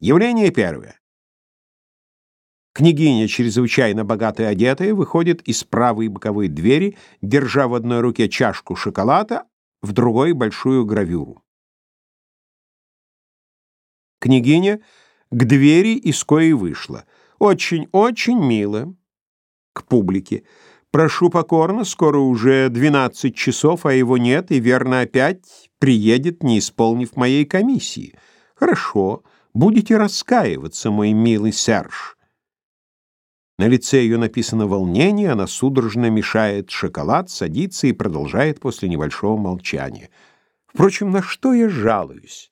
Явление первое. Княгиня, чрезвычайно богато одетая, выходит из правой боковой двери, держа в одной руке чашку шоколада, в другой — большую гравюру. Княгиня к двери из коей вышла. Очень-очень мило. К публике. Прошу покорно, скоро уже двенадцать часов, а его нет, и верно опять приедет, не исполнив моей комиссии. Хорошо, будете раскаиваться, мой милый Серж. На лице ее написано волнение, она судорожно мешает шоколад, садится и продолжает после небольшого молчания. Впрочем, на что я жалуюсь?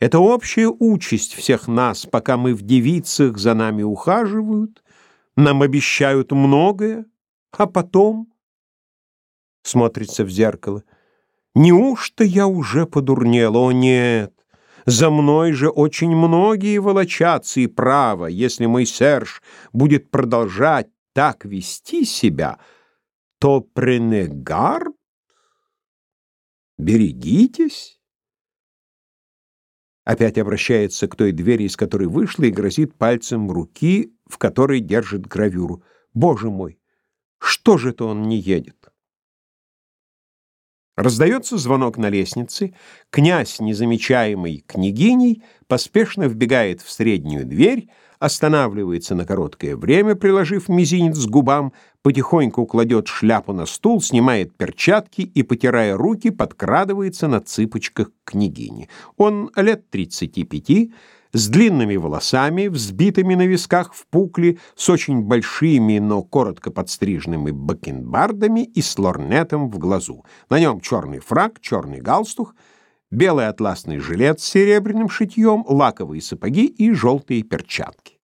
Это общая участь всех нас, пока мы в девицах за нами ухаживают, нам обещают многое, а потом смотрится в зеркало. Неужто я уже подурнел? О, нет! За мной же очень многие волочатся, и право, если мой Серж будет продолжать так вести себя, то пренегар, берегитесь. Опять обращается к той двери, из которой вышла, и грозит пальцем руки, в которой держит гравюру. Боже мой, что же это он не едет? Раздается звонок на лестнице, князь, незамечаемый княгиней, поспешно вбегает в среднюю дверь, останавливается на короткое время, приложив мизинец к губам, потихоньку кладет шляпу на стул, снимает перчатки и, потирая руки, подкрадывается на цыпочках к княгине. Он лет тридцати пяти, с длинными волосами, взбитыми на висках в пукле, с очень большими, но коротко подстриженными бакенбардами и с лорнетом в глазу. На нем черный фрак, черный галстук, белый атласный жилет с серебряным шитьем, лаковые сапоги и желтые перчатки.